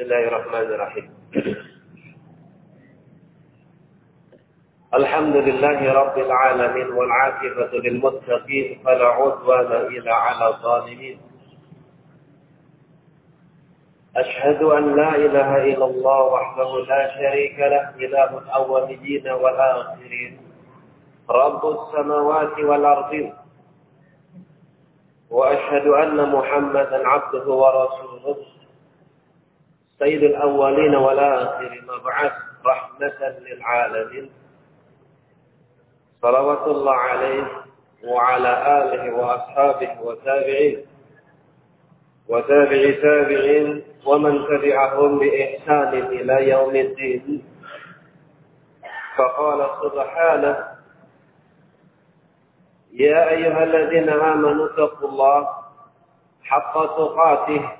بسم الله الرحمن الرحيم. الحمد لله رب العالمين والعاقبة للمتقين فلا عدوان إلا على الظالمين. أشهد أن لا إله إلا الله وحده لا شريك له إله الأولين والآخرين. رب السماوات والأرضين وأشهد أن محمدا عبده ورسوله. سيد الأولين والآخرين مبعث رحمة للعالمين. صلوات الله عليه وعلى آله وأصحابه وتابعين وتابع تابعين ومن تبعهم بإحسان إلى يوم الدين. فقال سبحانه يا أيها الذين آمنوا اتقوا الله حق تقاته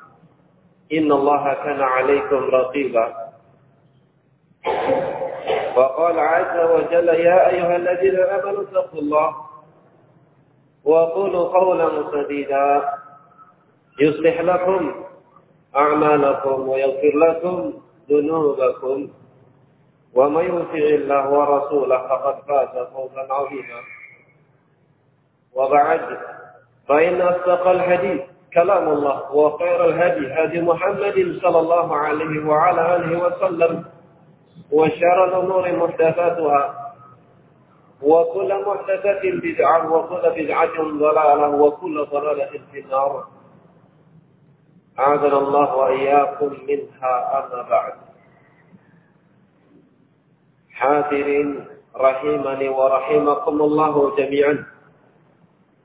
إن الله كان عليكم رقيبا. وقال عز وجل يا أيها الذين آمنوا اتقوا الله وقولوا قولا سديدا. يصلح لكم أعمالكم ويغفر لكم ذنوبكم. ومن يطع الله ورسوله فقد فاز فوزا عظيما. وبعد فإن أصدق الحديث كلام الله وخير الهدي هدي محمد صلى الله عليه وعلى آله وسلم وشر الأمور محدثاتها وكل محدثة بدعة وكل بدعة ضلالة وكل ضلالة في النار. أعاذنا الله وإياكم منها أما بعد. حاضرين رحمني ورحمكم الله جميعا.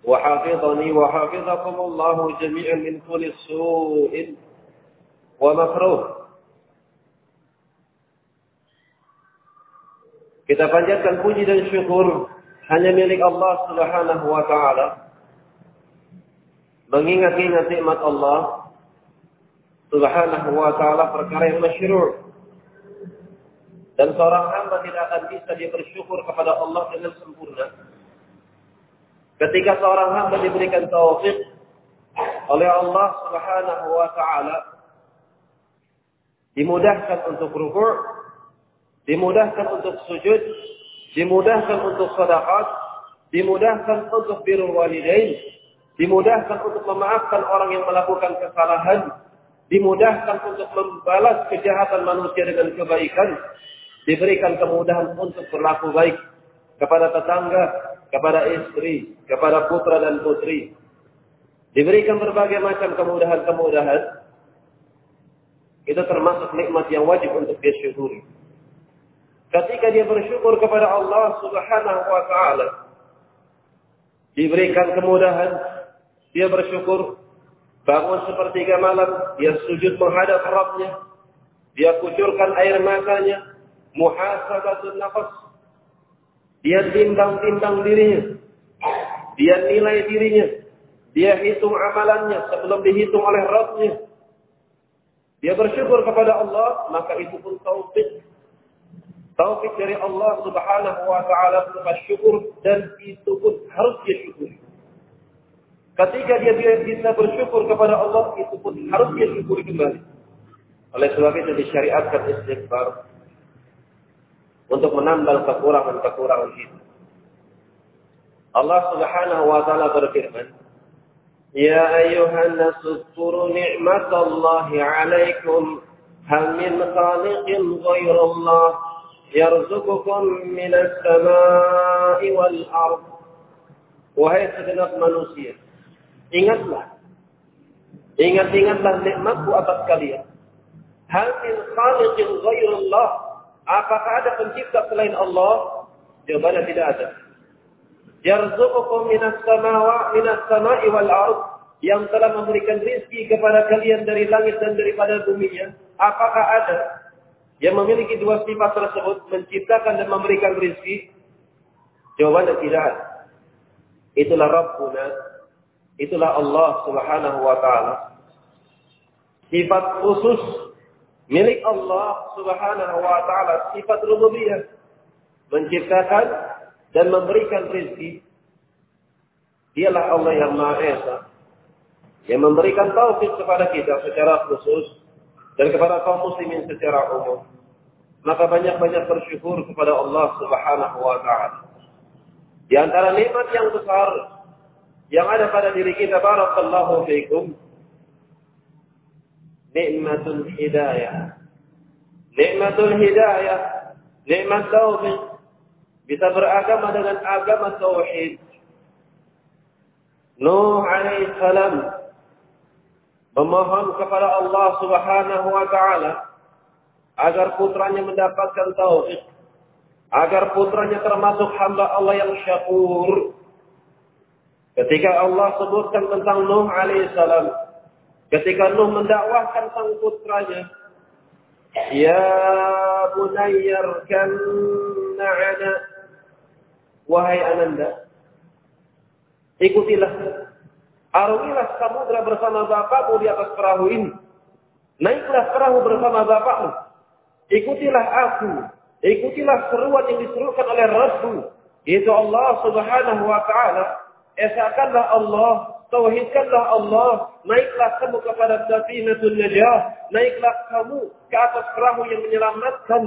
وحافظني وحافظكم الله جميعا من كل سوء ومكروه Kita panjatkan puji dan syukur hanya milik Allah Subhanahu wa taala. Mengingat-ingat nikmat Allah Subhanahu wa taala perkara yang masyru'. Dan seorang hamba tidak akan bisa dia bersyukur kepada Allah dengan sempurna Ketika seorang hamba diberikan taufik oleh Allah Subhanahu wa taala dimudahkan untuk ruku', dimudahkan untuk sujud, dimudahkan untuk sedekah, dimudahkan untuk birrul walidain, dimudahkan untuk memaafkan orang yang melakukan kesalahan, dimudahkan untuk membalas kejahatan manusia dengan kebaikan, diberikan kemudahan untuk berlaku baik kepada tetangga, kepada istri, kepada putra dan putri. Diberikan berbagai macam kemudahan-kemudahan. Itu termasuk nikmat yang wajib untuk dia syukuri. Ketika dia bersyukur kepada Allah subhanahu wa ta'ala. Diberikan kemudahan. Dia bersyukur. Bangun sepertiga malam. Dia sujud menghadap Rabbnya. Dia kucurkan air matanya. Muhasabatun nafas dia timbang-timbang dirinya. Dia nilai dirinya. Dia hitung amalannya sebelum dihitung oleh Rabbnya. Dia bersyukur kepada Allah, maka itu pun taufik. Taufik dari Allah subhanahu wa ta'ala berupa syukur dan itu pun harus dia syukuri. Ketika dia bisa bersyukur kepada Allah, itu pun harus dia syukuri kembali. Oleh sebab itu disyariatkan istighfar untuk menambal kekurangan-kekurangan itu. Allah Subhanahu wa taala berfirman, "Ya ayyuhan nasu zkuru ni'matallahi 'alaikum hal min khaliqin ghairallah yarzuqukum minas sama'i wal ard." Wahai segenap manusia, ingatlah Ingat-ingatlah nikmatku atas kalian. Hal min khaliqin ghairallah Apakah ada pencipta selain Allah? Jawabannya tidak ada. Yarzuqukum minas samawa minas sama'i wal ard yang telah memberikan rizki kepada kalian dari langit dan daripada buminya. Apakah ada yang memiliki dua sifat tersebut menciptakan dan memberikan rezeki? Jawabannya tidak. Itulah Rabbuna. Itulah Allah Subhanahu wa taala. Sifat khusus milik Allah Subhanahu wa taala, sifat rububiyah. Menciptakan dan memberikan rezeki. Dialah Allah yang Maha Esa yang memberikan taufik kepada kita secara khusus dan kepada kaum muslimin secara umum. Maka banyak-banyak bersyukur kepada Allah Subhanahu wa taala. Di antara nikmat yang besar yang ada pada diri kita barakallahu fiikum nikmatul hidayah. Nikmatul hidayah, nikmat taufik bisa beragama dengan agama tauhid. Nuh alaihi salam memohon kepada Allah Subhanahu wa taala agar putranya mendapatkan taufik, agar putranya termasuk hamba Allah yang syakur. Ketika Allah sebutkan tentang Nuh alaihissalam, ketika Nuh mendakwahkan sang putranya, Ya bunayyar kan'ana Wahai ananda Ikutilah Arungilah samudra bersama bapakmu di atas perahu ini. Naiklah perahu bersama bapakmu. Ikutilah aku. Ikutilah seruan yang diserukan oleh Rasul. Itu Allah subhanahu wa ta'ala. Esakanlah Allah. Tauhidkanlah Allah. Naiklah kamu kepada safinatul najah. Naiklah kamu ke atas perahu yang menyelamatkan.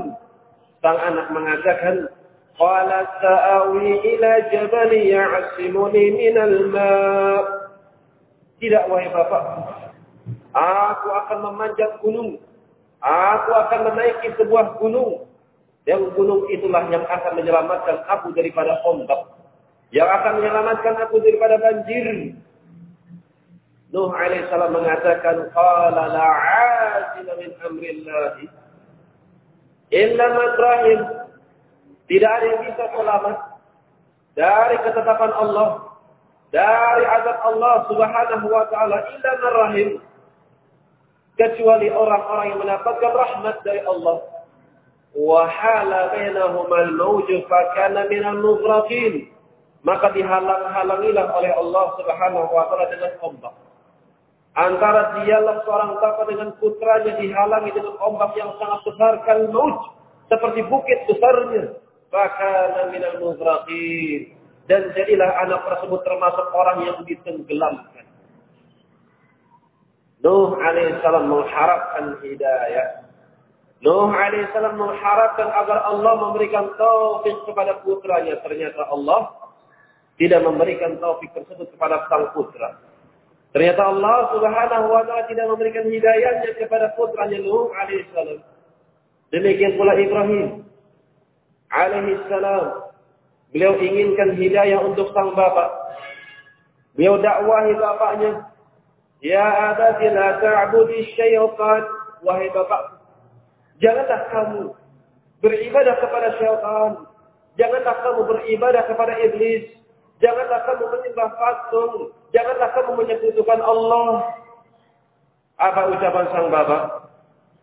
Sang anak mengatakan, Qala sa'awi ila jabali ya'asimuni minal ma' Tidak wahai Bapak. Aku akan memanjat gunung. Aku akan menaiki sebuah gunung. Yang gunung itulah yang akan menyelamatkan aku daripada ombak. Yang akan menyelamatkan aku daripada banjir. Nuh alaihissalam mengatakan, Qala la'ajila min amrillahi. Illa matrahim. Tidak ada yang bisa selamat dari ketetapan Allah dari azab Allah Subhanahu wa taala illa rahim kecuali orang-orang yang mendapatkan rahmat dari Allah wa hala bainahuma al-mawj fa kana min al-mughraqin maka dihalang-halangilah oleh Allah Subhanahu wa taala dengan ombak antara dialah seorang bapak dengan putranya dihalangi dengan ombak yang sangat besar kal mauj seperti bukit besarnya fa kana min al-mughraqin dan jadilah anak tersebut termasuk orang yang ditenggelamkan. Nuh alaihissalam mengharapkan hidayah. Nuh alaihissalam mengharapkan agar Allah memberikan taufik kepada putranya. Ternyata Allah tidak memberikan taufik tersebut kepada sang putra. Ternyata Allah subhanahu wa ta'ala tidak memberikan hidayahnya kepada putranya Nuh alaihissalam. Demikian pula Ibrahim alaihissalam Beliau inginkan hidayah untuk sang bapak. Beliau dakwahi bapaknya. Ya abadi la ta'budi syaitan. Wahai bapak. Janganlah kamu beribadah kepada syaitan. Janganlah kamu beribadah kepada iblis. Janganlah kamu menyembah patung. Janganlah kamu menyekutukan Allah. Apa ucapan sang bapak?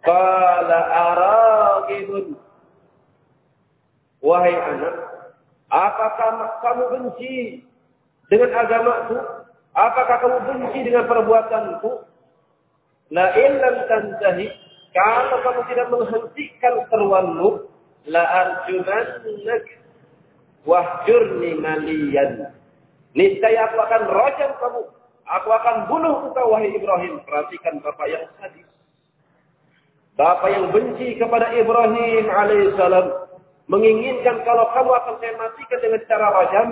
Qala aragibun. Wahai anak, Apakah kamu benci dengan agamaku? Apakah kamu benci dengan perbuatanku? La illam tantahi, kalau kamu tidak menghentikan seruanmu, la arjumannak wahjurni maliyan. Niscaya aku akan rojam kamu. Aku akan bunuh engkau wahai Ibrahim. Perhatikan bapak yang sadis. Bapak yang benci kepada Ibrahim alaihissalam menginginkan kalau kamu akan saya matikan dengan cara rajam,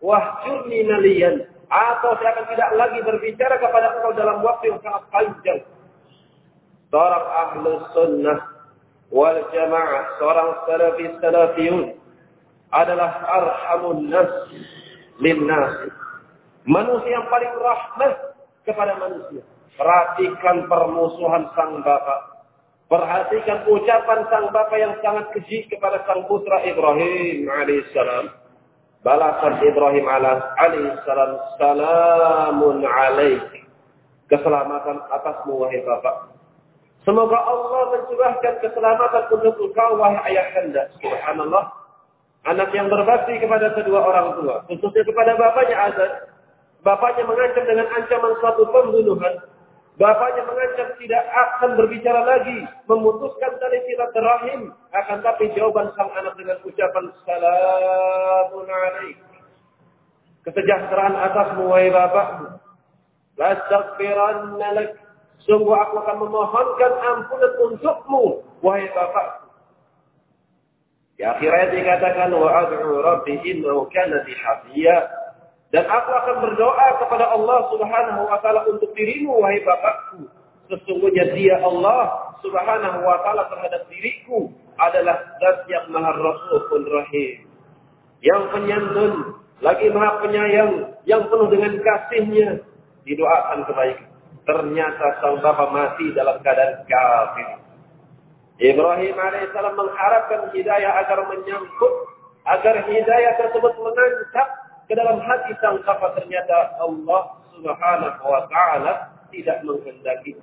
wahjurni naliyan, atau saya akan tidak lagi berbicara kepada engkau dalam waktu yang sangat panjang. Seorang ahlu sunnah wal jamaah, seorang salafi salafiyun adalah arhamun nas lin nas. Manusia yang paling rahmat kepada manusia. Perhatikan permusuhan sang bapak Perhatikan ucapan sang bapak yang sangat keji kepada sang putra Ibrahim alaihissalam. Balasan Ibrahim alaihissalam, salamun alaik. Keselamatan atasmu wahai bapak. Semoga Allah mencurahkan keselamatan untuk engkau wahai ayah anda. Subhanallah. Anak yang berbakti kepada kedua orang tua. Khususnya kepada bapaknya azan. Bapaknya mengancam dengan ancaman suatu pembunuhan. Bapaknya mengancam tidak akan berbicara lagi. Memutuskan tali silaturahim. Akan tapi jawaban sang anak dengan ucapan Salamun alaik. Kesejahteraan atasmu wahai bapakmu. La lak Sungguh aku akan memohonkan ampunan untukmu, wahai Bapak. Di akhir ayat dikatakan, wa ad'u rabbi innahu kana Dan aku akan berdoa kepada Allah Subhanahu wa taala untuk dirimu wahai bapakku. Sesungguhnya dia Allah Subhanahu wa taala terhadap diriku adalah zat yang Maha Raufur Rahim. Yang penyantun, lagi Maha Penyayang, yang penuh dengan kasihnya, didoakan kebaikan. Ternyata sang bapa mati dalam keadaan kafir. Ibrahim alaihissalam mengharapkan hidayah agar menyangkut, agar hidayah tersebut menancap ke dalam hati sang bapa. Ternyata Allah subhanahu wa ta'ala tidak menghendaki.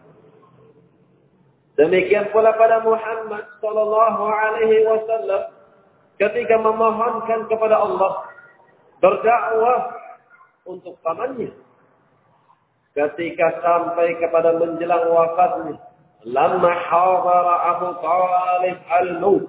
Demikian pula pada Muhammad sallallahu alaihi wasallam ketika memohonkan kepada Allah berdakwah untuk pamannya ketika sampai kepada menjelang wafatnya lama hadara Abu Talib al-maut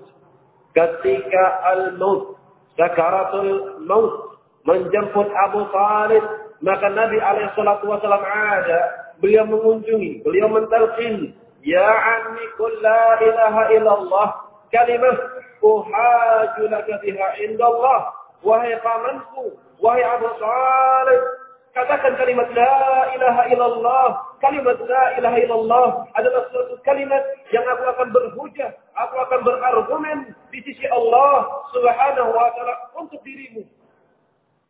ketika al-maut sakaratul maut menjemput Abu Talib maka Nabi alaihi salatu wasallam ada beliau mengunjungi beliau mentalqin ya ammi qul la ilaha illallah kalimah uhaju laka biha indallah wahai pamanku wahai Abu Talib Katakan kalimat La ilaha illallah. Kalimat La ilaha illallah adalah suatu kalimat yang aku akan berhujah. Aku akan berargumen di sisi Allah subhanahu wa ta'ala untuk dirimu.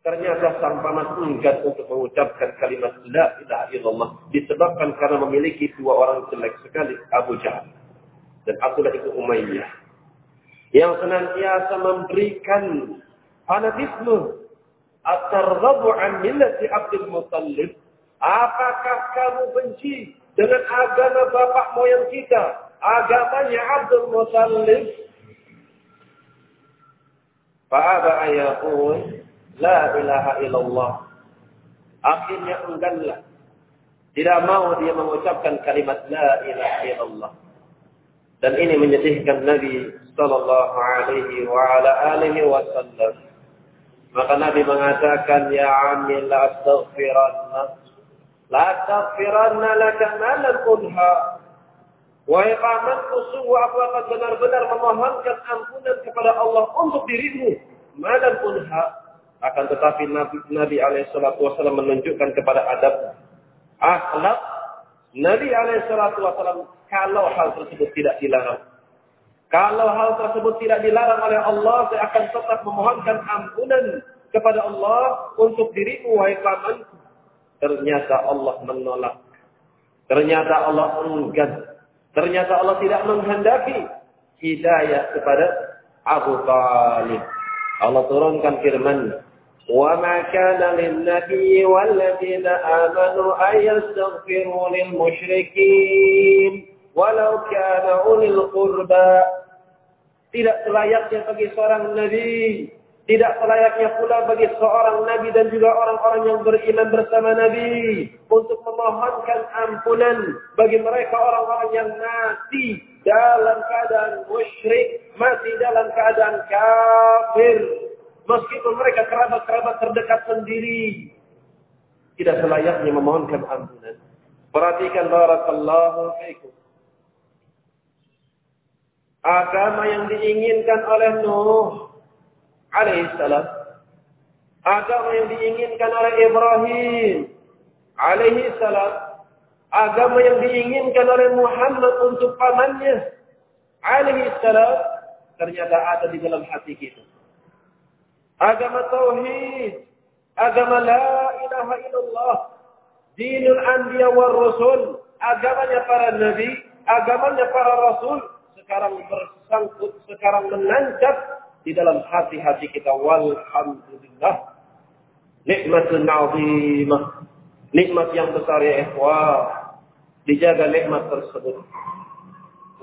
Ternyata sang paman enggan untuk mengucapkan kalimat La ilaha illallah. Disebabkan karena memiliki dua orang jelek sekali. Abu Jahal. Dan Abdullah itu Umayyah. Yang senantiasa memberikan fanatisme At-targhabu an millati Abdul Muttalib? Apakah kamu benci dengan agama bapak moyang kita? Agamanya Abdul Muttalib? Fa'aba ayaqul la ilaha illallah. Akhirnya engganlah. Tidak mau dia mengucapkan kalimat la ilaha illallah. Dan ini menyedihkan Nabi sallallahu alaihi wa ala alihi wasallam. Maka Nabi mengatakan, Ya amil la astaghfiranna. La astaghfiranna laka malan unha. Wahai pamanku, sungguh aku akan benar-benar memohonkan ampunan kepada Allah untuk dirimu. Malan unha. Akan tetapi Nabi, Nabi SAW menunjukkan kepada adab akhlak Nabi SAW kalau hal tersebut tidak dilarang. Kalau hal tersebut tidak dilarang oleh Allah, saya akan tetap memohonkan ampunan kepada Allah untuk dirimu, wahai pamanku. Ternyata Allah menolak. Ternyata Allah enggan. Ternyata Allah tidak menghendaki hidayah kepada Abu Talib. Allah turunkan firman وما كان للنبي والذين آمنوا أن يستغفروا للمشركين ولو كان أولي القربى tidak selayaknya bagi seorang nabi tidak selayaknya pula bagi seorang nabi dan juga orang-orang yang beriman bersama nabi untuk memohonkan ampunan bagi mereka orang-orang yang mati dalam keadaan musyrik, mati dalam keadaan kafir. Meskipun mereka kerabat-kerabat terdekat sendiri. Tidak selayaknya memohonkan ampunan. Perhatikan barakallahu fiikum agama yang diinginkan oleh Nuh alaihissalam, agama yang diinginkan oleh Ibrahim alaihissalam, agama yang diinginkan oleh Muhammad untuk pamannya alaihissalam, ternyata ada di dalam hati kita. Agama tauhid, agama la ilaha illallah, dinul anbiya war rasul, agamanya para nabi, agamanya para rasul, sekarang bersangkut, sekarang menancap di dalam hati-hati kita. Walhamdulillah. Nikmatun Nikmat yang besar ya ikhwah. Dijaga nikmat tersebut.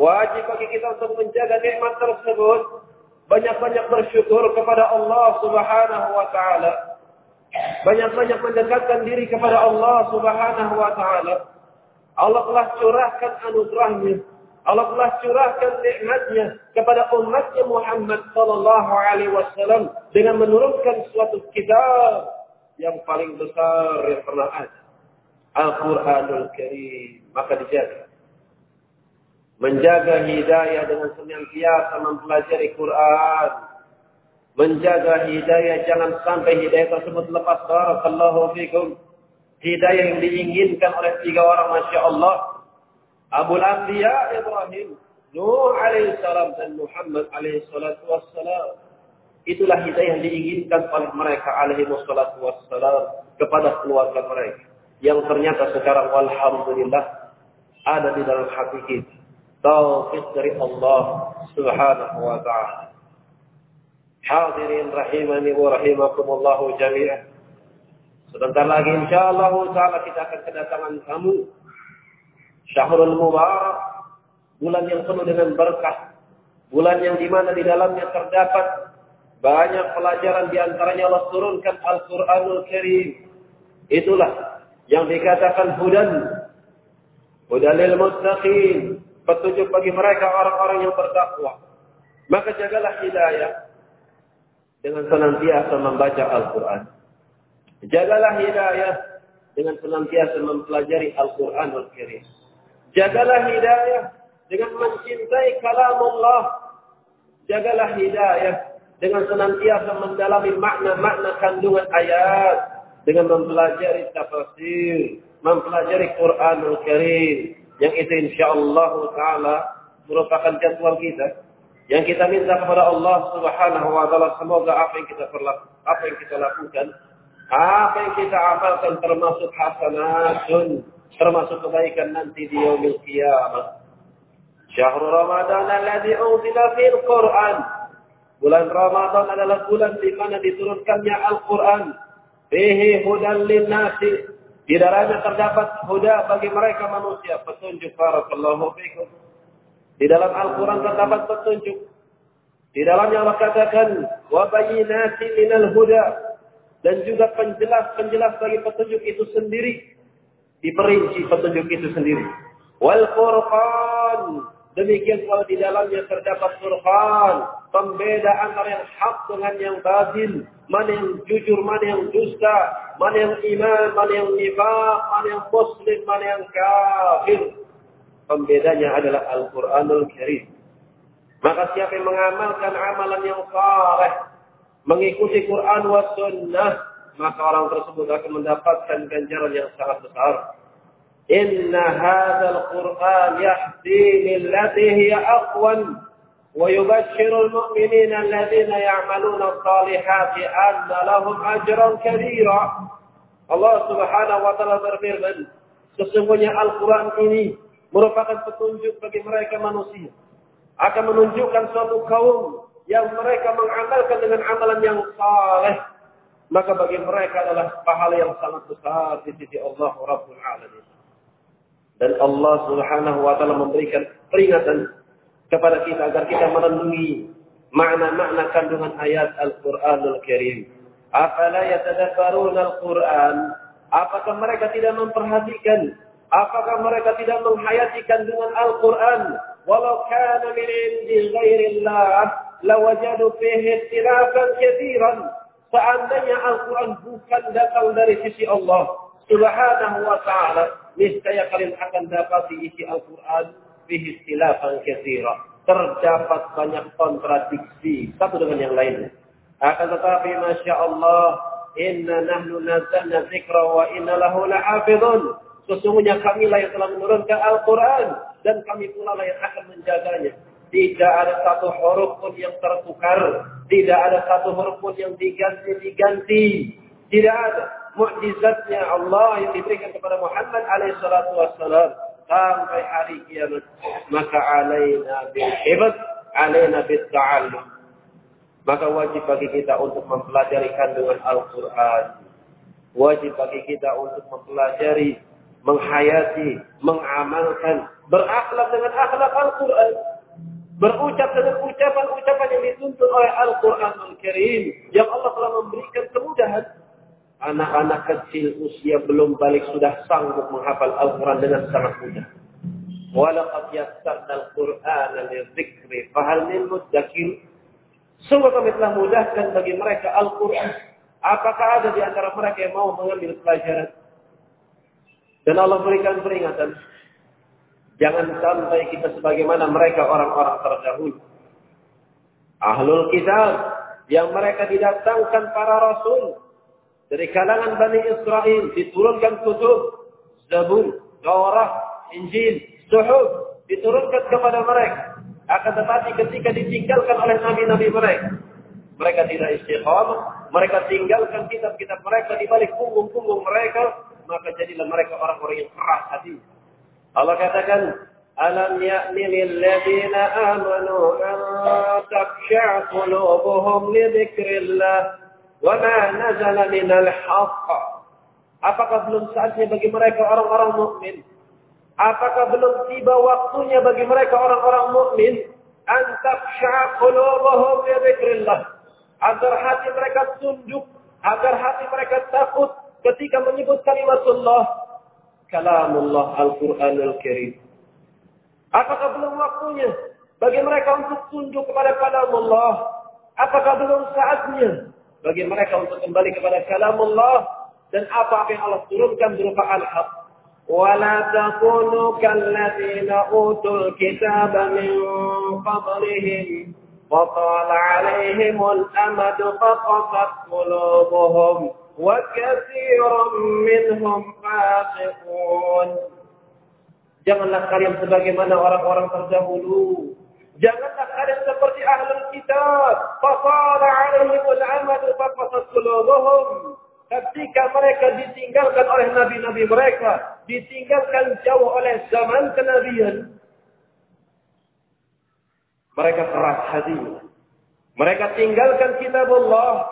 Wajib bagi kita untuk menjaga nikmat tersebut. Banyak-banyak bersyukur kepada Allah subhanahu wa ta'ala. Banyak-banyak mendekatkan diri kepada Allah subhanahu wa ta'ala. Allah telah curahkan anugerahnya. Allah telah curahkan nikmatnya kepada umatnya Muhammad sallallahu alaihi wasallam dengan menurunkan suatu kitab yang paling besar yang pernah ada. Al-Quranul Karim. Maka dijaga menjaga hidayah dengan senantiasa mempelajari Quran, menjaga hidayah jangan sampai hidayah tersebut lepas barakallahu fikum. Hidayah yang diinginkan oleh tiga orang Masya Allah. Abu Anbiya Ibrahim, Nuh alaihissalam dan Muhammad alaihissalatu wassalam. Itulah hidayah yang diinginkan oleh mereka alaihi wassalatu wassalam kepada keluarga mereka. Yang ternyata sekarang walhamdulillah ada di dalam hati kita taufik dari Allah Subhanahu wa taala. Hadirin rahimani wa rahimakumullah jami'an. Sebentar lagi insyaallah taala kita akan kedatangan tamu Syahrul Mubarak, bulan yang penuh dengan berkah, bulan yang di mana di dalamnya terdapat banyak pelajaran di antaranya Allah turunkan Al-Quranul Karim. Itulah yang dikatakan hudan. Hudalil mustaqim petunjuk bagi mereka orang-orang yang bertakwa. Maka jagalah hidayah dengan senantiasa membaca Al-Quran. Jagalah hidayah dengan senantiasa mempelajari Al-Quran Al-Kirim. Jagalah hidayah dengan mencintai kalam Allah. Jagalah hidayah dengan senantiasa mendalami makna-makna kandungan ayat. Dengan mempelajari tafsir, mempelajari Quran Al-Kirim yang itu insya Allah Taala merupakan jadwal kita. Yang kita minta kepada Allah Subhanahu Wa Taala semoga apa yang kita perlaku, apa yang kita lakukan, apa yang kita amalkan termasuk hasanatun, termasuk kebaikan nanti di yaumil qiyamah. Syahrul Ramadan alladhi unzila fil Quran. Bulan Ramadan adalah bulan di mana diturunkannya Al-Quran. Fihi hudan lin nasi di dalamnya terdapat huda bagi mereka manusia, petunjuk barakallahu fikum. Di dalam Al-Quran terdapat petunjuk. Di dalamnya Allah katakan, wa bayyinati minal huda. Dan juga penjelas-penjelas bagi petunjuk itu sendiri. Diperinci petunjuk itu sendiri. Wal Qur'an. Demikian kalau di dalamnya terdapat Qur'an. Pembeda antara yang hak dengan yang batil mana yang jujur, mana yang dusta, mana yang iman, mana yang nifaq, mana yang muslim, mana yang kafir. Pembedanya adalah Al-Quranul Karim. Maka siapa yang mengamalkan amalan yang saleh, mengikuti Quran wa sunnah, maka orang tersebut akan mendapatkan ganjaran yang sangat besar. Inna hadzal Qur'an yahdi lillati hiya aqwan wa yubashshiru al-mu'minina alladhina ya'maluna as-salihati anna lahum ajran kabira. Allah Subhanahu wa taala berfirman, sesungguhnya Al-Qur'an ini merupakan petunjuk bagi mereka manusia. Akan menunjukkan suatu kaum yang mereka mengamalkan dengan amalan yang saleh maka bagi mereka adalah pahala yang sangat besar di sisi Allah Rabbul Alamin dan Allah subhanahu wa ta'ala memberikan peringatan kepada kita agar kita merenungi makna-makna kandungan ayat Al-Qur'anul Karim. Afala yatadabbaruna Al-Qur'an? Apakah mereka tidak memperhatikan? Apakah mereka tidak menghayati kandungan Al-Qur'an? Walau kana min indi ghairillah lawajadu fihi ikhtilafan katsiran. Seandainya Al-Quran bukan datang dari sisi Allah Subhanahu wa ta'ala, niscaya kalian akan dapat isi Al-Quran fihi istilafan. Terdapat banyak kontradiksi satu dengan yang lainnya. Akan tetapi Masya Allah, inna nahnu nazzalna zikra wa inna lahu la'afidun. Sesungguhnya kamilah yang telah menurunkan Al-Quran dan kami pula lah yang akan menjaganya. Tidak ada satu huruf pun yang tertukar. Tidak ada satu huruf pun yang diganti-diganti. Tidak ada mukjizatnya Allah yang diberikan kepada Muhammad alaihissalatu wassalam sampai hari kiamat. Maka alaina bil hifz, alaina bil ta'allum. Maka wajib bagi kita untuk mempelajari kandungan Al-Quran. Wajib bagi kita untuk mempelajari, menghayati, mengamalkan berakhlak dengan akhlak Al-Quran, berucap dengan ucapan-ucapan yang dituntut oleh Al-Quran Al-Karim, yang Allah telah memberikan kemudahan. Anak-anak kecil usia belum balik sudah sanggup menghafal Al-Quran dengan sangat mudah. Walaqad yassarna al-Qur'ana lidzikri fahal min mudzakir. Sungguh kami telah mudahkan bagi mereka Al-Quran. Apakah ada di antara mereka yang mau mengambil pelajaran? Dan Allah berikan peringatan. Jangan sampai kita sebagaimana mereka orang-orang terdahulu. Ahlul kitab yang mereka didatangkan para rasul dari kalangan Bani Israel diturunkan kutub, Zabur, Taurat, Injil, Suhuf diturunkan kepada mereka. Akan tetapi ketika ditinggalkan oleh nabi-nabi mereka, mereka tidak istiqamah, mereka tinggalkan kitab-kitab mereka di balik punggung-punggung mereka, maka jadilah mereka orang-orang yang keras hati. Allah katakan, Alam ya'ni lilladina amanu an taksha' qulubuhum li dzikrillah wa ma nazala minal haqq. Apakah belum saatnya bagi mereka orang-orang mukmin? Apakah belum tiba waktunya bagi mereka orang-orang mukmin an taksha' qulubuhum li? Agar hati mereka tunduk, agar hati mereka takut ketika menyebut kalimatullah kalamullah Al-Qur'anul Karim. Apakah belum waktunya bagi mereka untuk tunduk kepada kalamullah? Apakah belum saatnya bagi mereka untuk kembali kepada kalamullah dan apa yang Allah turunkan berupa al-haq? ولا تكونوا كالذين أوتوا الكتاب من قبلهم وطال عليهم الأمد فقصت قلوبهم وكثير منهم فاسقون Janganlah kalian sebagaimana orang-orang terdahulu. Janganlah kalian seperti ahlul kitab. Fasala alaihimul amadu faqasat qulubuhum. Ketika mereka ditinggalkan oleh nabi-nabi mereka, ditinggalkan jauh oleh zaman kenabian, mereka keras hati. Mereka tinggalkan kitab Allah,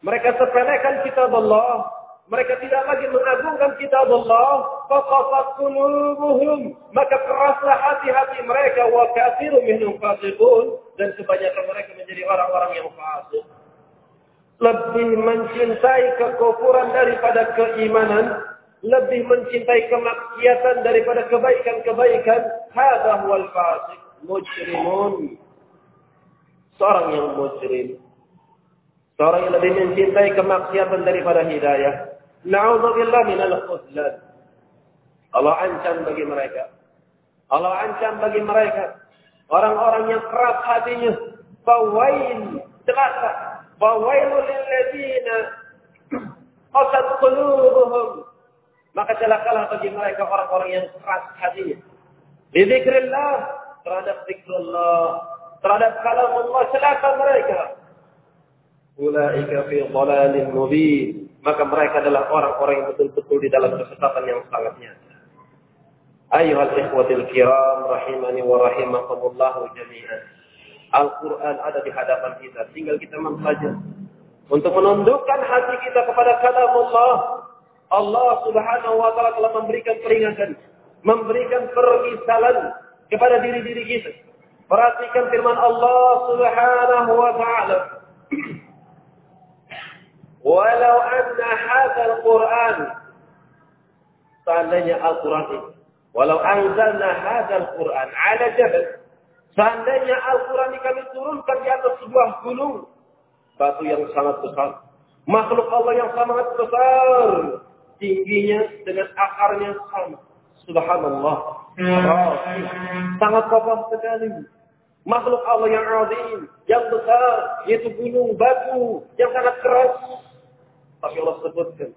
mereka sepelekan kitab Allah. Mereka tidak lagi mengagungkan kitab Allah. Qulubuhum. Maka keraslah hati-hati mereka. Wa kathiru minhum fasiqun. Dan kebanyakan mereka menjadi orang-orang yang fasik. Lebih mencintai kekufuran daripada keimanan. Lebih mencintai kemaksiatan daripada kebaikan-kebaikan. Hada huwal fasik. Mujrimun. Seorang yang mujrim Seorang yang lebih mencintai kemaksiatan daripada hidayah. Na'udzubillah minal khuzlan. Allah ancam bagi mereka. Allah ancam bagi mereka. Orang-orang yang keras hatinya. Fawail. Celaka. Fawailu lilladzina. Qasad qulubuhum. Maka celakalah bagi mereka orang-orang yang keras hatinya. Bidikrillah. Terhadap zikrullah. Terhadap kalam Allah. Celaka mereka. Ulaika fi dhalalin mubin. Maka mereka adalah orang-orang yang betul-betul di dalam kesesatan yang sangat nyata. Ayuhal ikhwatil kiram rahimani wa rahimakumullah jami'an. Al-Quran ada di hadapan kita. Tinggal kita mempelajari. Untuk menundukkan hati kita kepada kalam Allah. Allah subhanahu wa ta'ala telah memberikan peringatan. Memberikan permisalan kepada diri-diri kita. Perhatikan firman Allah subhanahu wa ta'ala. Walau anna hadzal Qur'an seandainya Al-Qur'an ini. Walau anzalna hadzal Qur'an ala jabal seandainya Al-Qur'an kami turunkan di atas sebuah gunung. Batu yang sangat besar. Makhluk Allah yang sangat besar. Tingginya dengan akarnya sama. Subhanallah. Sangat kokoh sekali. Makhluk Allah yang azim yang besar yaitu gunung batu yang sangat keras tapi Allah sebutkan.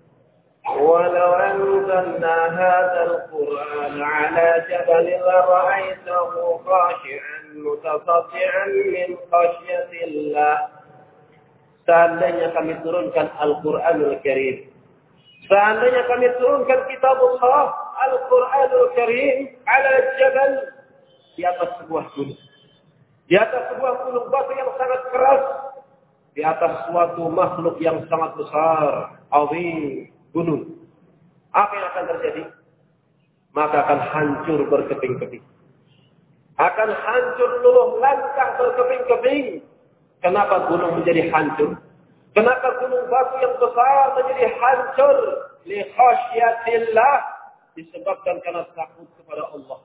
Walau anzalna hadzal Qur'an 'ala jabalin la ra'aitahu khashi'an mutasaddian min khasyatillah. Seandainya kami turunkan Al-Qur'anul Karim. Seandainya kami turunkan kitab Allah Al-Qur'anul Karim 'ala jabal di atas sebuah gunung. Di atas sebuah gunung batu yang sangat keras di atas suatu makhluk yang sangat besar, azim, gunung. Apa yang akan terjadi? maka akan hancur berkeping-keping. Akan hancur luluh langkah berkeping-keping. Kenapa gunung menjadi hancur? Kenapa gunung batu yang besar menjadi hancur? Li khasyatillah. Disebabkan karena takut kepada Allah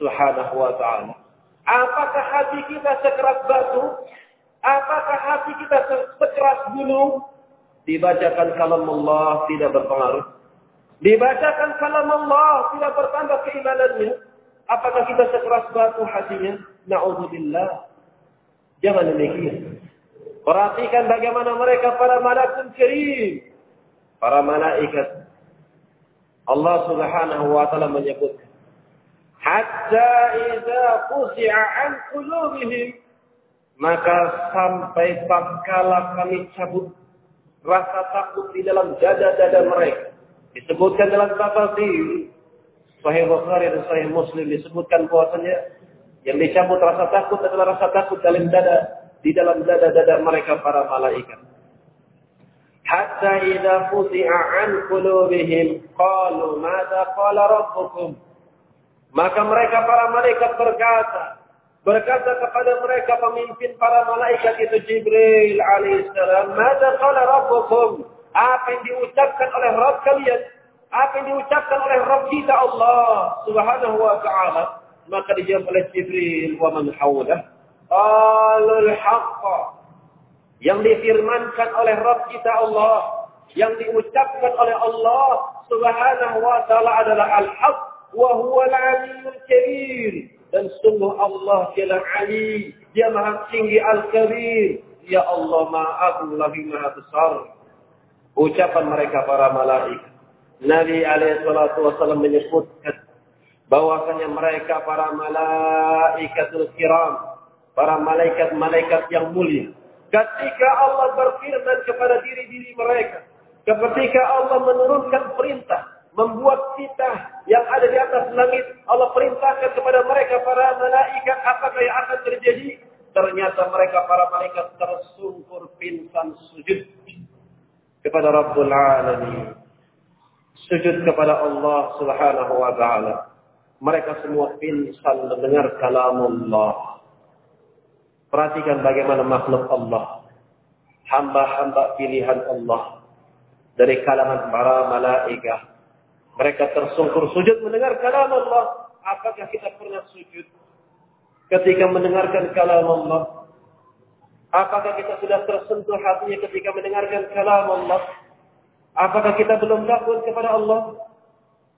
subhanahu wa ta'ala. Apakah hati kita sekeras batu? Apakah hati kita sekeras gunung? Dibacakan kalam Allah tidak berpengaruh. Dibacakan kalam Allah tidak bertambah keimanannya. Apakah kita sekeras batu hatinya? Na'udzubillah. Jangan demikian. Perhatikan bagaimana mereka para malaikat kirim. Para malaikat. Allah subhanahu wa ta'ala menyebutkan. Hatta idza qusi'a an qulubihim maka sampai tatkala kami cabut rasa takut di dalam dada-dada mereka. Disebutkan dalam tafsir Sahih Bukhari dan Sahih Muslim disebutkan bahwasanya yang dicabut rasa takut adalah rasa takut dalam dada di dalam dada-dada mereka para malaikat. Hatta idza futi'a an qulubihim qalu madza qala rabbukum maka mereka para malaikat berkata, berkata kepada mereka pemimpin para malaikat itu Jibril alaihissalam, "Mada qala rabbukum?" Apa yang diucapkan oleh Rabb kalian? Apa yang diucapkan oleh Rabb kita Allah Subhanahu wa taala? Maka dijawab oleh Jibril wa man hawlah, "Qalul haqq." Yang difirmankan oleh Rabb kita Allah, yang diucapkan oleh Allah Subhanahu wa taala adalah al-haqq wa huwal aliyyul kabir dan sungguh Allah dialah Ali dia maha tinggi al-kabir. Ya Allah maha agung lagi maha besar. Ucapan mereka para malaikat Nabi alaihi salatu wasallam menyebutkan bahwasanya mereka para malaikatul kiram para malaikat-malaikat yang mulia. Ketika Allah berfirman kepada diri-diri mereka ketika Allah menurunkan perintah membuat kita yang ada di atas langit. Allah perintahkan kepada mereka para malaikat apakah yang akan terjadi. Ternyata mereka para malaikat tersungkur pingsan sujud kepada Rabbul Alamin. Sujud kepada Allah Subhanahu wa taala. Mereka semua pingsan mendengar kalam Allah. Perhatikan bagaimana makhluk Allah. Hamba-hamba pilihan Allah. Dari kalangan para malaikat mereka tersungkur sujud mendengar kalam Allah. Apakah kita pernah sujud ketika mendengarkan kalam Allah? Apakah kita sudah tersentuh hatinya ketika mendengarkan kalam Allah? Apakah kita belum takut kepada Allah?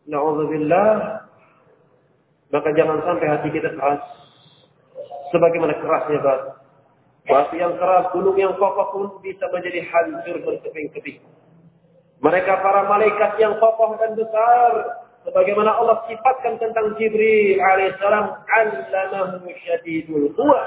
Na'udzubillah. Maka jangan sampai hati kita keras. Sebagaimana kerasnya batu. Batu yang keras, gunung yang kokoh pun bisa menjadi hancur berkeping-keping. Mereka para malaikat yang kokoh dan besar. Sebagaimana Allah sifatkan tentang Jibril alaihissalam. Allamahu syadidul quwa.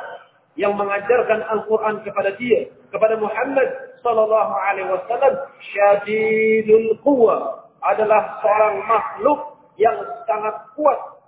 Yang mengajarkan Al-Quran kepada dia. Kepada Muhammad sallallahu alaihi wasallam. Syadidul quwa. Adalah seorang makhluk yang sangat kuat.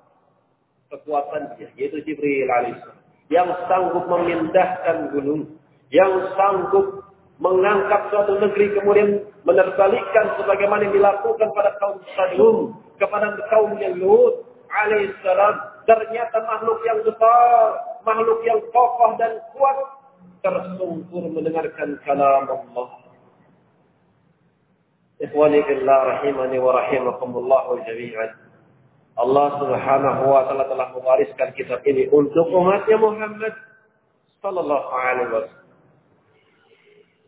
Kekuatannya. Yaitu Jibril alaihissalam. Yang sanggup memindahkan gunung. Yang sanggup mengangkat suatu negeri kemudian menerbalikkan sebagaimana yang dilakukan pada kaum Sadum kepada kaum yang Lut alaihissalam ternyata makhluk yang besar makhluk yang kokoh dan kuat tersungkur mendengarkan kalam Allah. Ikhwani fillah rahimani wa rahimakumullah jami'an Allah subhanahu wa ta'ala telah mewariskan kitab ini untuk umatnya Muhammad sallallahu alaihi wasallam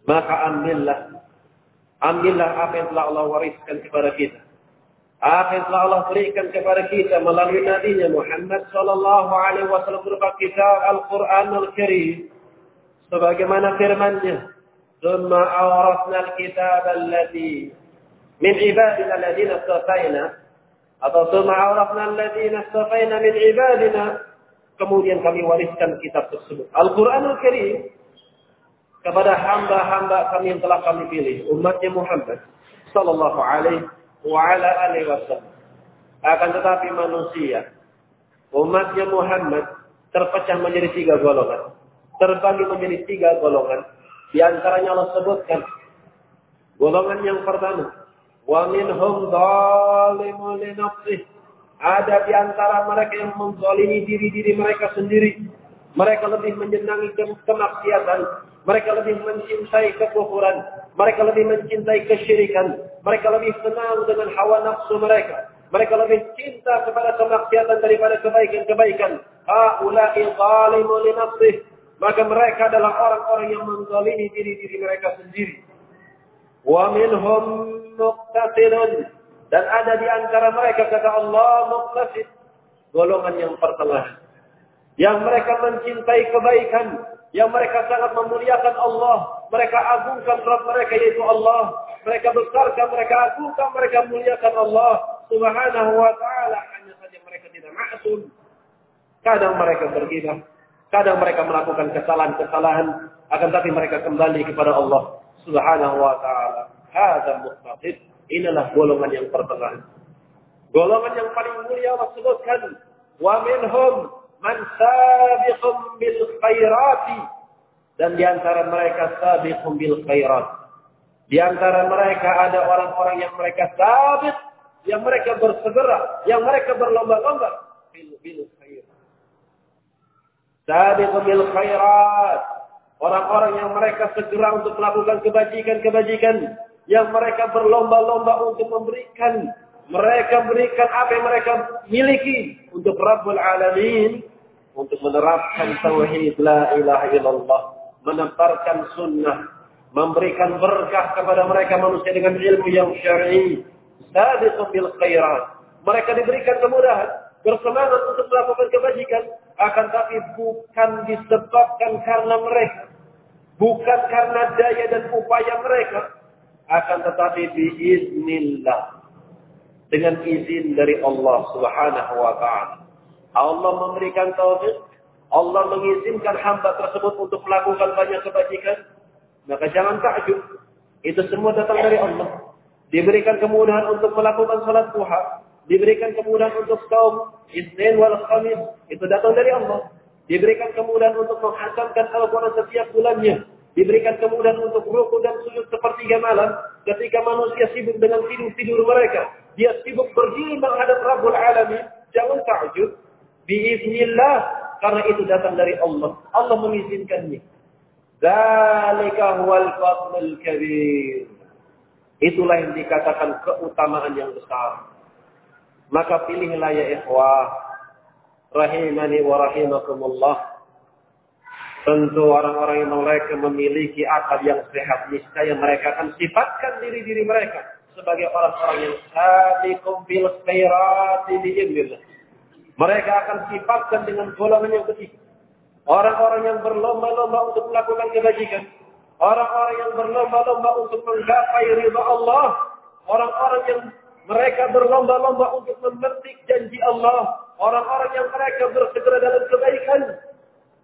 maka ambillah. Ambillah apa yang telah Allah wariskan kepada kita. Apa yang telah Allah berikan kepada kita melalui nabinya Muhammad sallallahu alaihi wasallam berupa kitab Al-Qur'an Al-Karim. Sebagaimana firman-Nya, "Tsumma awrasna al-kitab alladhi min ibadina alladhina istafaina" atau "Tsumma awrasna alladhina istafaina min ibadina" Kemudian kami wariskan kitab tersebut. Al-Quran Al-Karim kepada hamba-hamba kami yang telah kami pilih, umatnya Muhammad sallallahu alaihi wa ala alihi wasallam. Akan tetapi manusia, umatnya Muhammad terpecah menjadi tiga golongan. Terbagi menjadi tiga golongan. Di antaranya Allah sebutkan golongan yang pertama, wa minhum dhalimun li Ada di antara mereka yang menzalimi diri-diri mereka sendiri. Mereka lebih menyenangi kemaksiatan. Mereka lebih mencintai kekufuran. Mereka lebih mencintai kesyirikan. Mereka lebih senang dengan hawa nafsu mereka. Mereka lebih cinta kepada kemaksiatan daripada kebaikan-kebaikan. Ha'ula'i zalimu li nafsih. Maka mereka adalah orang-orang yang menzalimi diri-diri mereka sendiri. Wa minhum muqtasidun. Dan ada di antara mereka kata Allah muqtasid. Golongan yang pertengahan. Yang mereka mencintai kebaikan. Yang mereka sangat memuliakan Allah. Mereka agungkan Rabb mereka yaitu Allah. Mereka besarkan, mereka agungkan, mereka muliakan Allah. Subhanahu wa ta'ala. Hanya saja mereka tidak maksum. Kadang mereka bergibah. Kadang mereka melakukan kesalahan-kesalahan. Akan tapi mereka kembali kepada Allah. Subhanahu wa ta'ala. Hada muqtasid. Inilah golongan yang pertengahan. Golongan yang paling mulia Allah sebutkan. Wa minhum man sabiqum bil khairati. Dan di antara mereka sabiqum bil khairat. Di antara mereka ada orang-orang yang mereka sabiq. Yang mereka bersegera. Yang mereka berlomba-lomba. Bil, bil khairat. Sabiqum bil khairat. Orang-orang yang mereka segera untuk melakukan kebajikan-kebajikan yang mereka berlomba-lomba untuk memberikan mereka berikan apa yang mereka miliki untuk Rabbul Alamin untuk menerapkan tauhid la ilaha illallah menebarkan sunnah memberikan berkah kepada mereka manusia dengan ilmu yang syar'i sabiqun bil khairat. Mereka diberikan kemudahan bersemangat untuk melakukan kebajikan. Akan tapi bukan disebabkan karena mereka bukan karena daya dan upaya mereka. Akan tetapi biiznillah dengan izin dari Allah Subhanahu wa taala. Allah memberikan taufik, Allah mengizinkan hamba tersebut untuk melakukan banyak kebajikan, maka jangan takjub. Itu semua datang dari Allah. Diberikan kemudahan untuk melakukan salat duha, diberikan kemudahan untuk saum Isnin wal Khamis, itu datang dari Allah. Diberikan kemudahan untuk menghatamkan Al-Quran setiap bulannya, diberikan kemudahan untuk rukun dan sujud sepertiga malam ketika manusia sibuk dengan tidur-tidur mereka dia sibuk berdiri menghadap Rabbul Alamin jangan takjub biiznillah. Karena itu datang dari Allah. Allah mengizinkannya. Huwal fadlul kabir. Itulah yang dikatakan keutamaan yang besar. Maka pilihlah ya ikhwah. Rahimani wa rahimakumullah. Tentu orang-orang yang mereka memiliki akal yang sehat niscaya mereka akan sifatkan diri-diri mereka sebagai orang-orang yang sabiqum bil khairati biidznillah. Mereka akan sifatkan dengan golongan yang ketiga. Orang-orang yang berlomba-lomba untuk melakukan kebajikan. Orang-orang yang berlomba-lomba untuk menggapai ridha Allah. Orang-orang yang mereka berlomba-lomba untuk memetik janji Allah. Orang-orang yang mereka bersegera dalam kebaikan.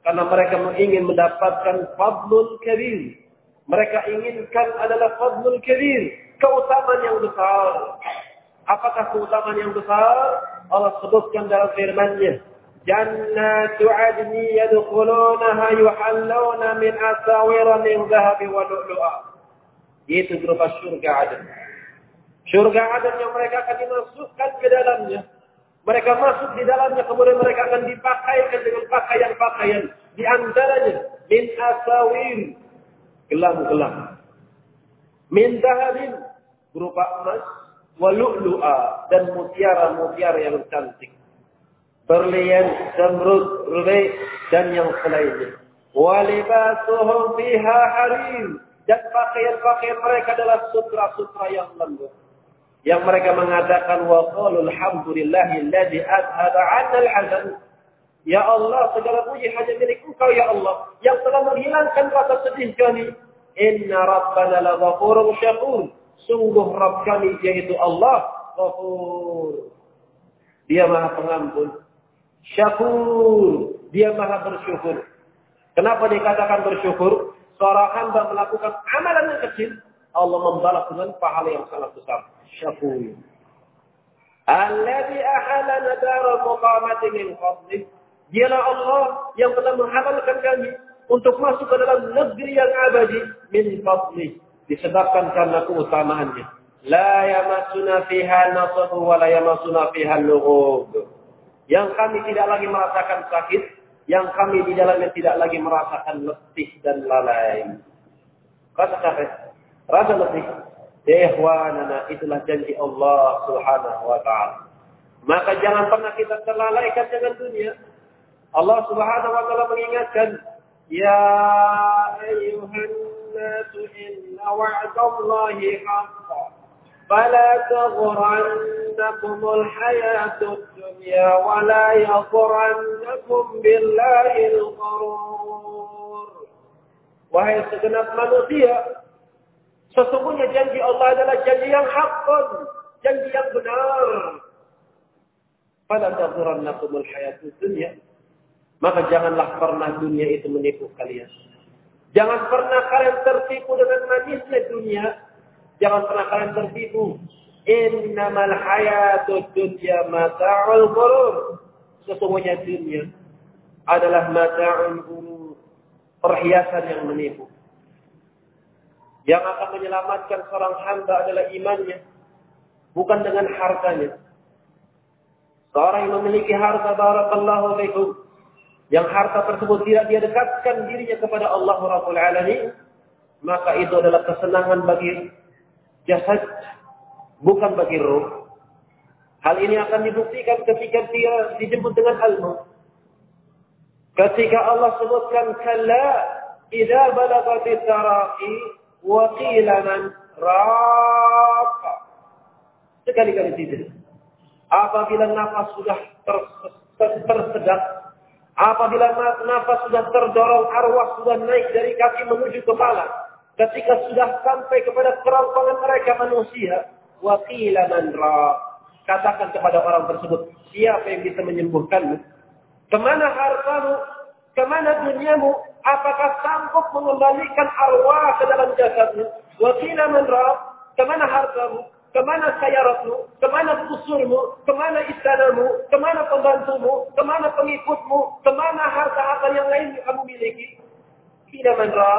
Karena mereka ingin mendapatkan fadlul kabir. Mereka inginkan adalah fadlul kabir. Keutamaan yang besar. Apakah keutamaan yang besar? Allah sebutkan dalam firman-Nya. Jannatu adni yadkhulunaha yuhallawna min asawira min zahabi wa lu'lu'a. Itu berupa surga Aden. Surga Aden yang mereka akan dimasukkan ke dalamnya mereka masuk di dalamnya kemudian mereka akan dipakaikan dengan pakaian-pakaian di antaranya min asawir gelang-gelang min dahabin berupa emas walu'lu'a dan mutiara-mutiara yang cantik berlian zamrud rubai dan yang selainnya walibasuhum fiha harir dan pakaian-pakaian mereka adalah sutra-sutra yang lembut yang mereka mengatakan wa qalul hamdulillahilladzi adhaba 'anna al-hazan Ya Allah, segala puji hanya milik Engkau ya Allah yang telah menghilangkan rasa sedih kami. Inna rabbana la ghafurun syakur. Sungguh Rabb kami yaitu Allah ghafur. Dia Maha Pengampun. Syakur. Dia Maha bersyukur. Kenapa dikatakan bersyukur? Seorang hamba melakukan amalan yang kecil, Allah membalas dengan pahala yang sangat besar. Syakur. Alladhi ahalana daral muqamati min fadlih. Dialah Allah yang telah menghalalkan kami untuk masuk ke dalam negeri yang abadi min fadlih. Disebabkan karena keutamaannya. La yamassuna fiha nasab wa la yamassuna fiha lughub. Yang kami tidak lagi merasakan sakit, yang kami di dalamnya tidak lagi merasakan letih dan lalai. Kata siapa? Rasa letih. Ya ikhwanana, itulah janji Allah subhanahu wa ta'ala. Maka jangan pernah kita terlalaikan dengan dunia. Allah subhanahu wa ta'ala mengingatkan, Ya ayuhan nasu inna wa'adallahi haqqa. فلا تغرنكم الحياة الدنيا ولا يغرنكم بالله الغرور Wahai segenap manusia, sesungguhnya janji Allah adalah janji yang hakun, janji yang benar. Pada tazurannakumul hayatud dunya. Maka janganlah pernah dunia itu menipu kalian. Jangan pernah kalian tertipu dengan manisnya dunia Jangan pernah kalian tertipu. Innamal hayatud dunya mata'ul ghurur. Sesungguhnya dunia adalah mata'ul ghurur. Perhiasan yang menipu. Yang akan menyelamatkan seorang hamba adalah imannya. Bukan dengan hartanya. Seorang yang memiliki harta barakallahu fikum. Yang harta tersebut tidak dia dekatkan dirinya kepada Allah Rabbul Alamin. Maka itu adalah kesenangan bagi jasad bukan bagi roh. Hal ini akan dibuktikan ketika dia dijemput dengan ilmu. Ketika Allah sebutkan kalla idza balagatit taraqi wa qila man raqa. Sekali-kali tidak. Apabila nafas sudah ter, ter, tersedak, apabila nafas sudah terdorong, arwah sudah naik dari kaki menuju kepala, ketika sudah sampai kepada kerongkongan mereka manusia, wakila manra. Katakan kepada orang tersebut, siapa yang bisa menyembuhkanmu? Ke mana hartamu? Ke mana duniamu? Apakah sanggup mengembalikan arwah ke dalam jasadmu? Wakila manra. Ke mana hartamu? Ke mana sayaratmu? Ke mana kusurmu? Ke mana istanamu? Ke mana pembantumu? Ke mana pengikutmu? Ke mana harta-harta yang lain yang kamu miliki? Kila manra.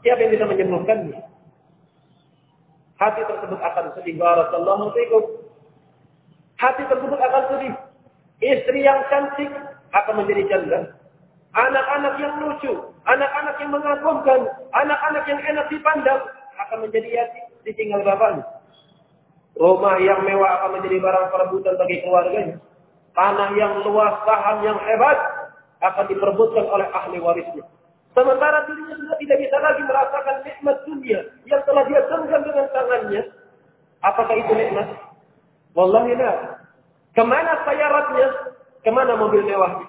Siapa yang bisa menyembuhkannya? Hati tersebut akan sedih. Barakallahu fikum. Hati tersebut akan sedih. Istri yang cantik akan menjadi janda. Anak-anak yang lucu, anak-anak yang mengagumkan, anak-anak yang enak dipandang akan menjadi yatim ditinggal bapaknya. Rumah yang mewah akan menjadi barang perebutan bagi keluarganya. Tanah yang luas, saham yang hebat akan diperebutkan oleh ahli warisnya. Sementara dirinya sudah tidak bisa lagi merasakan nikmat dunia yang telah dia genggam dengan tangannya. Apakah itu nikmat? Wallahi la. Ke mana sayaratnya? Ke mana mobil mewahnya?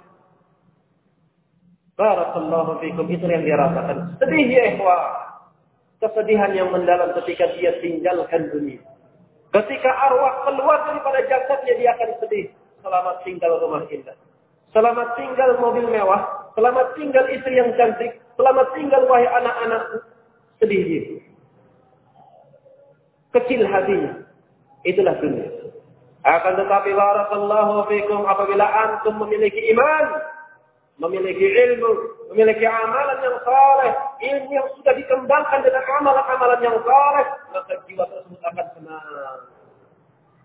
Barakallahu fikum. Itu yang dia rasakan. Sedih ya ikhwah. Kesedihan yang mendalam ketika dia tinggalkan dunia. Ketika arwah keluar daripada jasadnya dia akan sedih. Selamat tinggal rumah indah. Selamat tinggal mobil mewah. Selamat tinggal istri yang cantik. Selamat tinggal wahai anak-anakku. Sedih dia. Kecil hatinya. Itulah dunia. Akan tetapi barakallahu fikum apabila antum memiliki iman, memiliki ilmu, memiliki amalan yang saleh, ilmu yang sudah dikembangkan dengan amalan-amalan yang saleh, maka jiwa tersebut akan.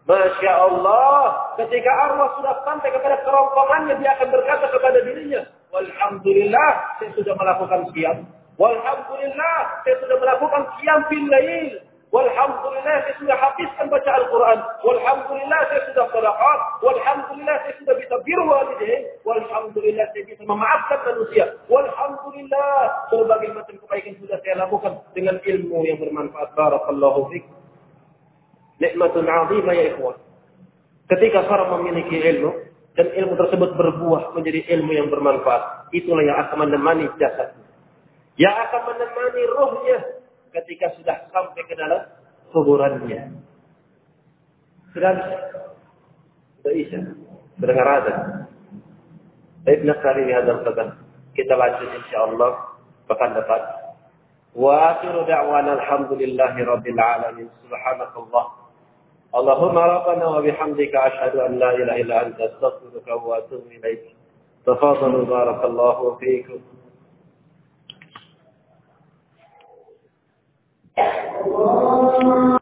Masya Allah, ketika arwah sudah sampai kepada kerongkongannya, dia akan berkata kepada dirinya, Walhamdulillah saya sudah melakukan siam. Walhamdulillah saya sudah melakukan siam fil lail. Walhamdulillah saya sudah habiskan baca Al-Quran. Walhamdulillah saya sudah sadaqat. Walhamdulillah saya sudah bisa birwalidain. Walhamdulillah saya bisa memaafkan manusia. Walhamdulillah berbagai macam kebaikan sudah saya lakukan dengan ilmu yang bermanfaat. Barakallahu fiqh. Nikmatun azimah ya ikhwan. Ketika seorang memiliki ilmu, dan ilmu tersebut berbuah menjadi ilmu yang bermanfaat. Itulah yang akan menemani jasadnya. Yang akan menemani rohnya ketika sudah sampai ke dalam kuburannya. Sudah sudah isya. Mendengar ada. Baik nakari di hadal qadar. Kita lanjut insyaallah pekan depan. Wa akhiru da'wana alhamdulillahi rabbil alamin. Subhanakallah. اللهم ربنا وبحمدك أشهد أن لا إله إلا أنت أستغفرك وأتوب إليك. تفاضلوا بارك الله فيكم.